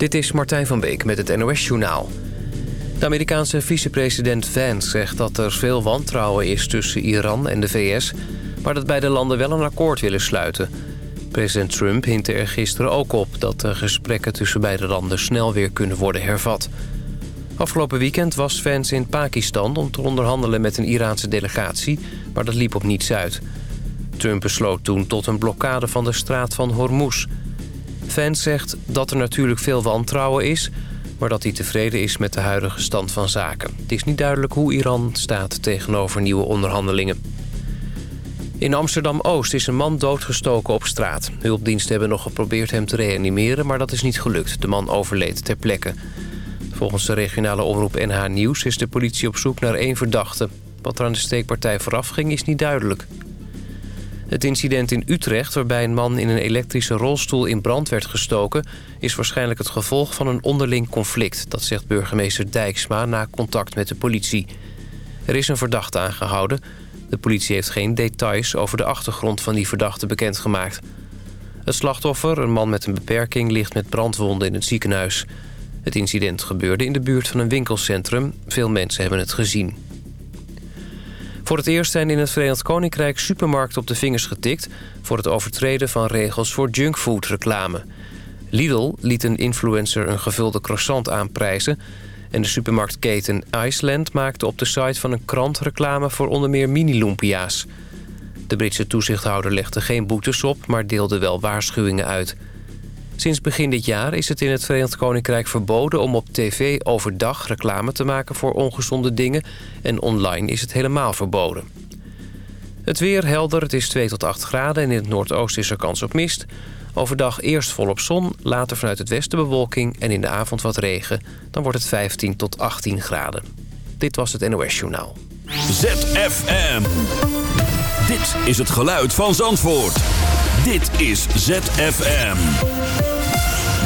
Dit is Martijn van Beek met het NOS-journaal. De Amerikaanse vicepresident Vance zegt dat er veel wantrouwen is tussen Iran en de VS... maar dat beide landen wel een akkoord willen sluiten. President Trump hintte er gisteren ook op dat de gesprekken tussen beide landen snel weer kunnen worden hervat. Afgelopen weekend was Vance in Pakistan om te onderhandelen met een Iraanse delegatie... maar dat liep op niets uit. Trump besloot toen tot een blokkade van de straat van Hormuz... Vance zegt dat er natuurlijk veel wantrouwen is... maar dat hij tevreden is met de huidige stand van zaken. Het is niet duidelijk hoe Iran staat tegenover nieuwe onderhandelingen. In Amsterdam-Oost is een man doodgestoken op straat. Hulpdiensten hebben nog geprobeerd hem te reanimeren, maar dat is niet gelukt. De man overleed ter plekke. Volgens de regionale omroep NH Nieuws is de politie op zoek naar één verdachte. Wat er aan de steekpartij vooraf ging is niet duidelijk. Het incident in Utrecht, waarbij een man in een elektrische rolstoel in brand werd gestoken... is waarschijnlijk het gevolg van een onderling conflict. Dat zegt burgemeester Dijksma na contact met de politie. Er is een verdachte aangehouden. De politie heeft geen details over de achtergrond van die verdachte bekendgemaakt. Het slachtoffer, een man met een beperking, ligt met brandwonden in het ziekenhuis. Het incident gebeurde in de buurt van een winkelcentrum. Veel mensen hebben het gezien. Voor het eerst zijn in het Verenigd Koninkrijk supermarkten op de vingers getikt... voor het overtreden van regels voor junkfood reclame. Lidl liet een influencer een gevulde croissant aanprijzen... en de supermarktketen Iceland maakte op de site van een krant reclame... voor onder meer mini-lumpia's. De Britse toezichthouder legde geen boetes op... maar deelde wel waarschuwingen uit... Sinds begin dit jaar is het in het Verenigd Koninkrijk verboden om op tv overdag reclame te maken voor ongezonde dingen en online is het helemaal verboden. Het weer helder, het is 2 tot 8 graden en in het noordoosten is er kans op mist. Overdag eerst volop zon, later vanuit het westen bewolking en in de avond wat regen. Dan wordt het 15 tot 18 graden. Dit was het NOS Journaal. ZFM. Dit is het geluid van Zandvoort. Dit is ZFM.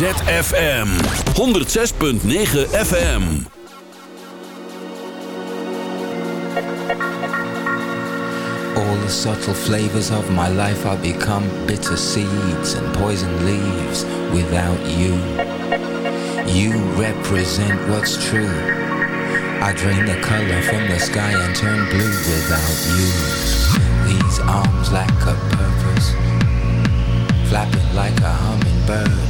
ZFM 106.9 FM. All the subtle flavors of my life are become bitter seeds and poison leaves without you. You represent what's true. I drain the color from the sky and turn blue without you. These arms lack a purpose, flapping like a hummingbird.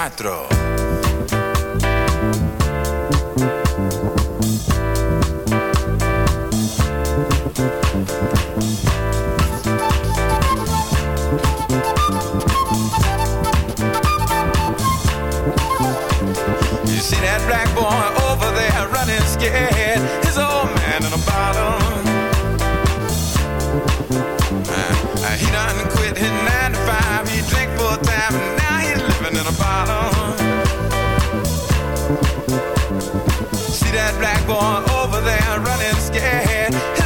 cuatro. scared.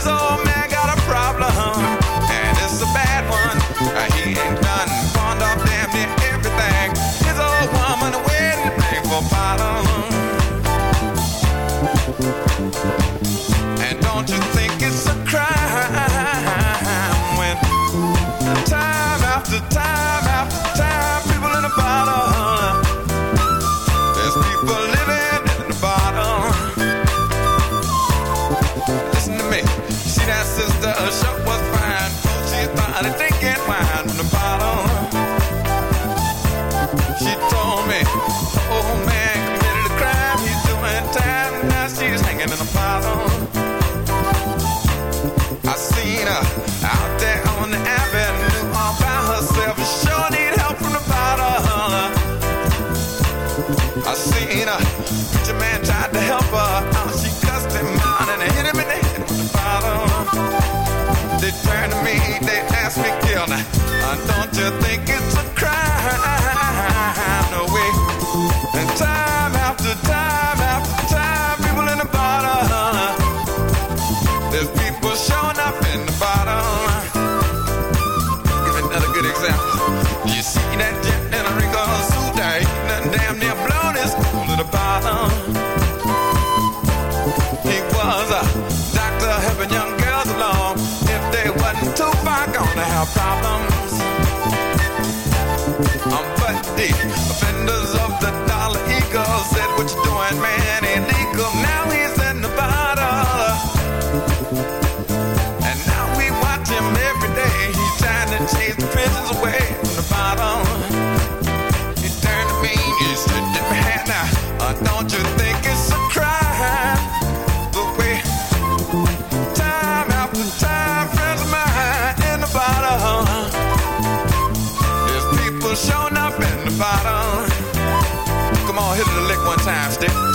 our problems. Um, but the offenders of the dollar eagle said, What you doing, man? Ain't legal. Now he's in the bottle. And now we watch him every day. He's trying to chase the prisons away from the bottom. He turned to me and he said, Dip my now. Uh, don't you one time, stick.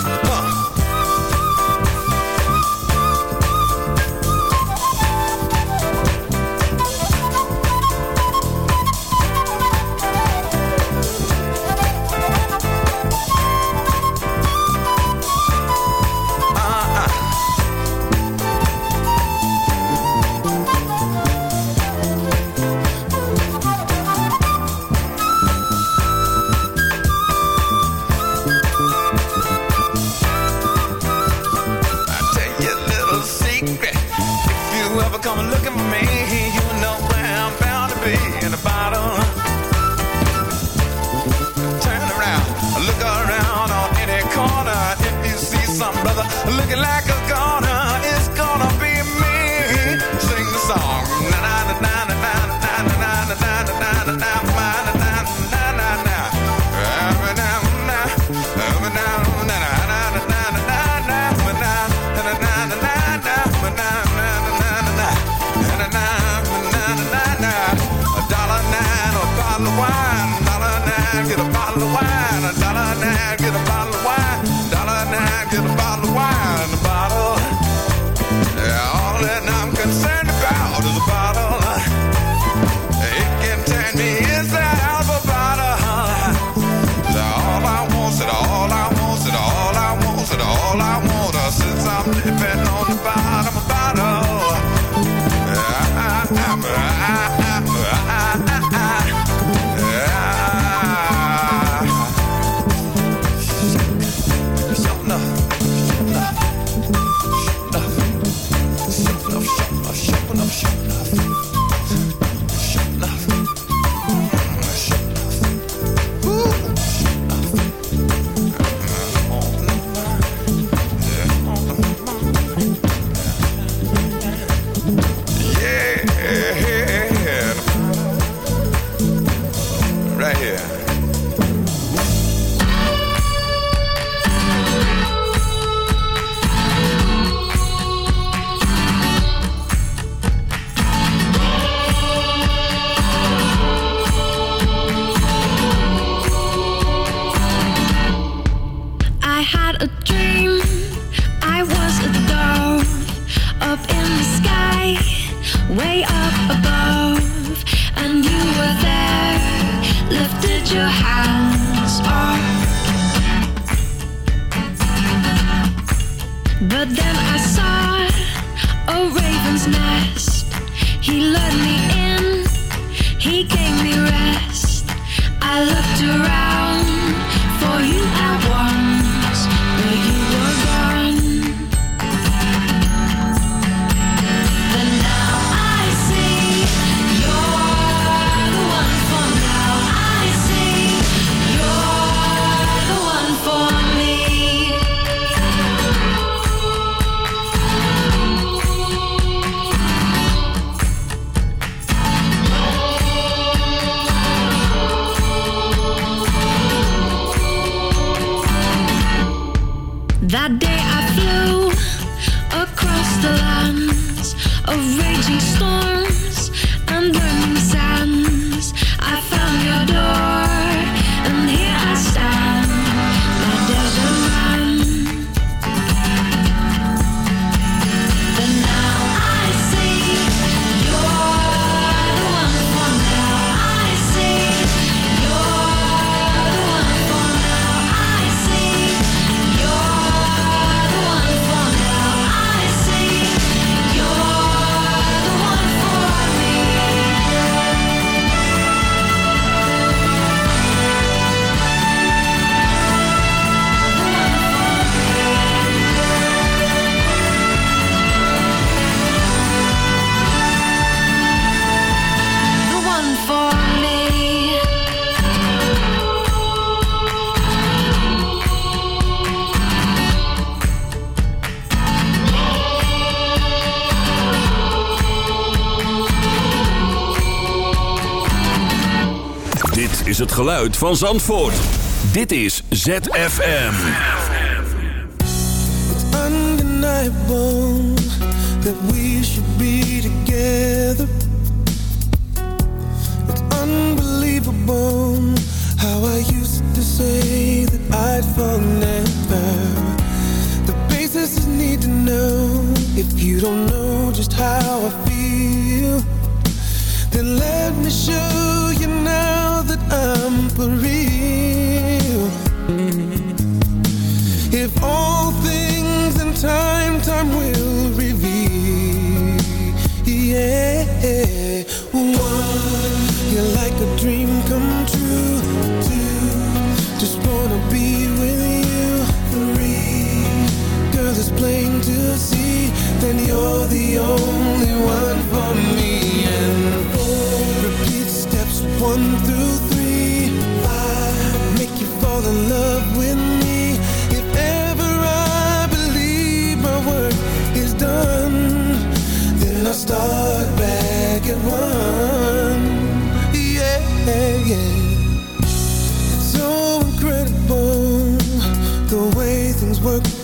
That day I flew across the lands of raging storms. geluid van Zandvoort. Dit is ZFM. It's undeniable that we should be together. It's unbelievable how I used to say that I'd fall never. The basis is need to know if you don't know just how I feel. Then let me show you now that I'm separate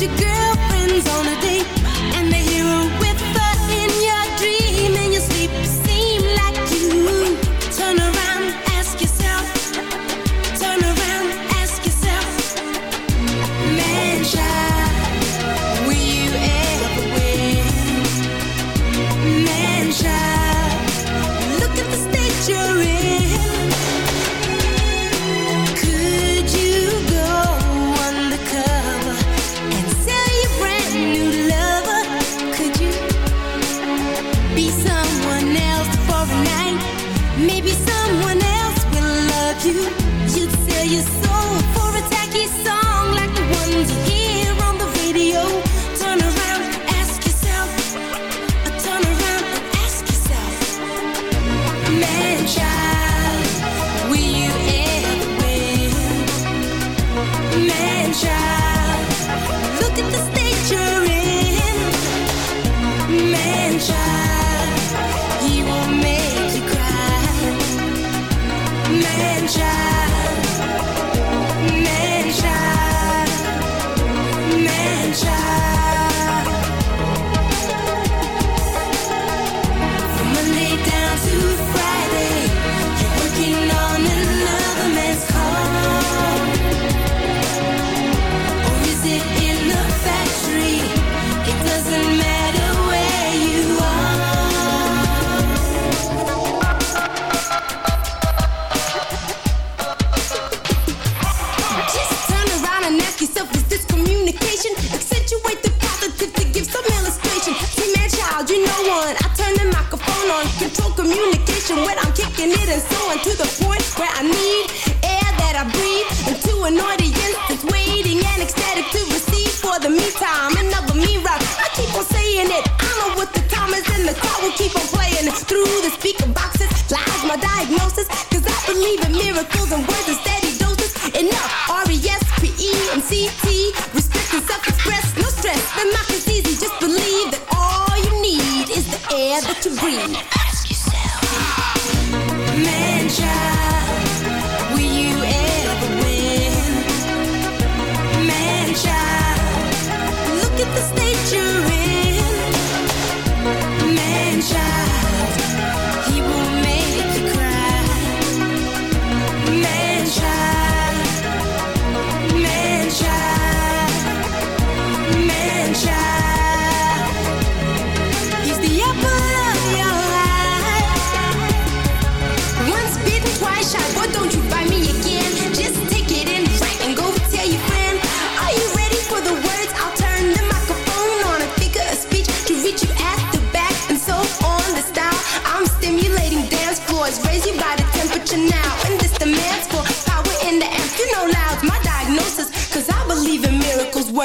your girlfriends on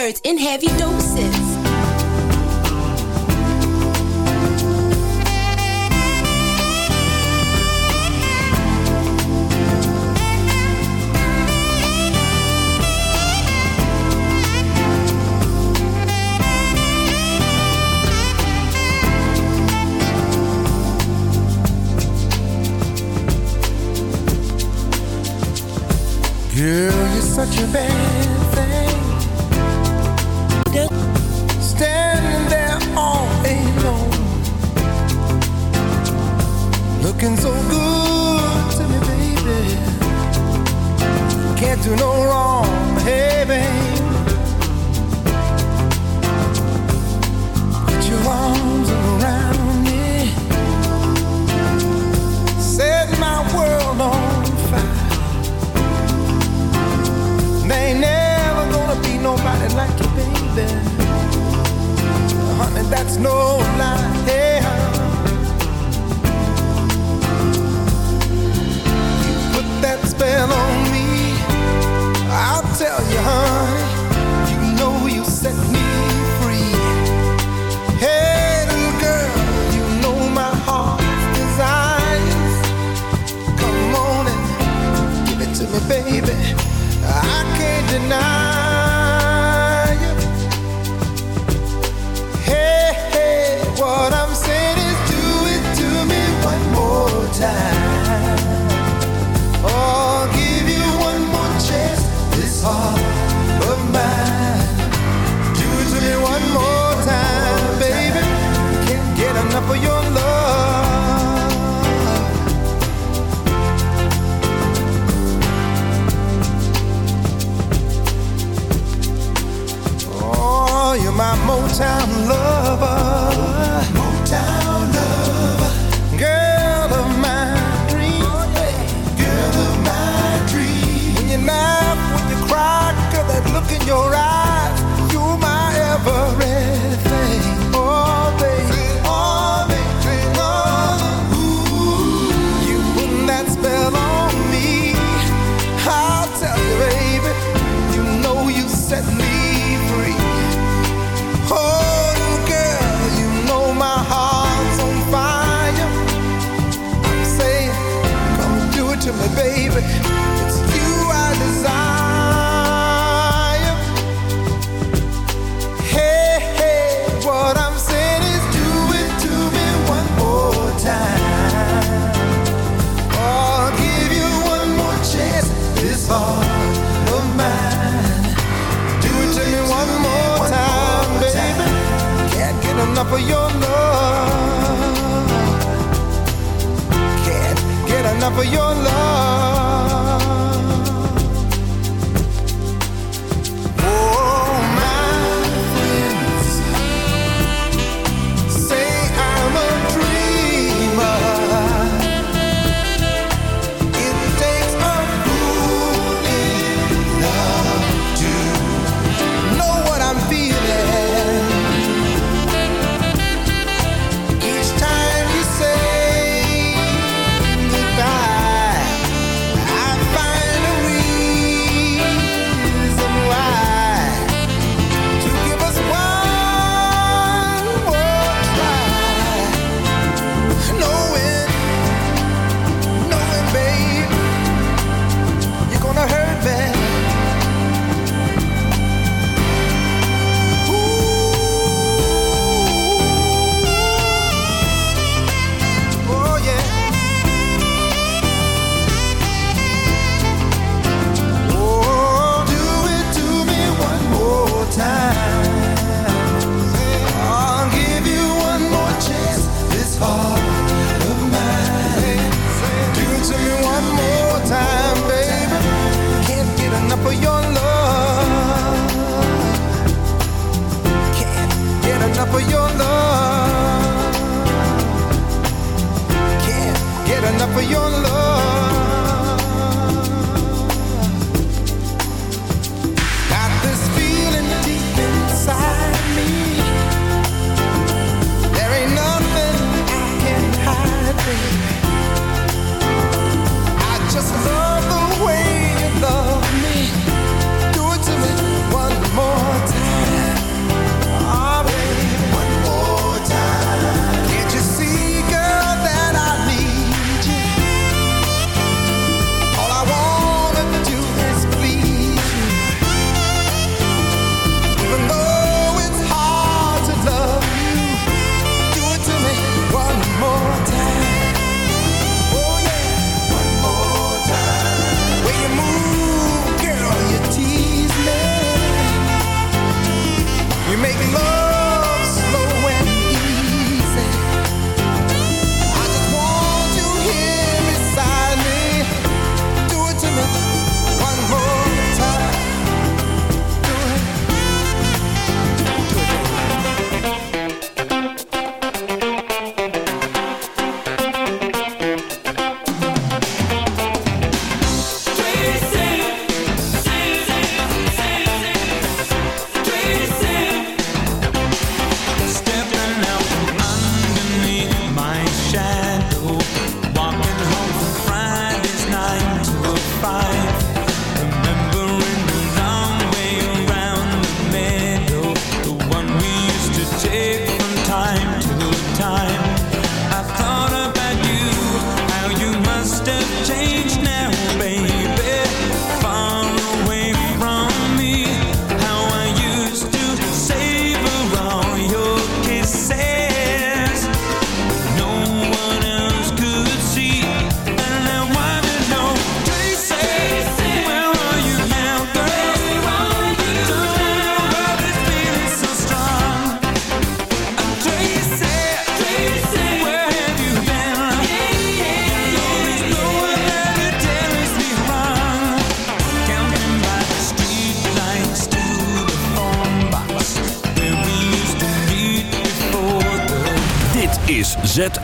words in heavy doses. Girl, you're such a bad do no wrong, hey babe. Put your arms around me, set my world on fire. There ain't never gonna be nobody like you, baby. Honey, that's no lie. tell you, honey, you know you set me free. Hey, little girl, you know my heart's desires. Come on and give it to me, baby. I can't deny.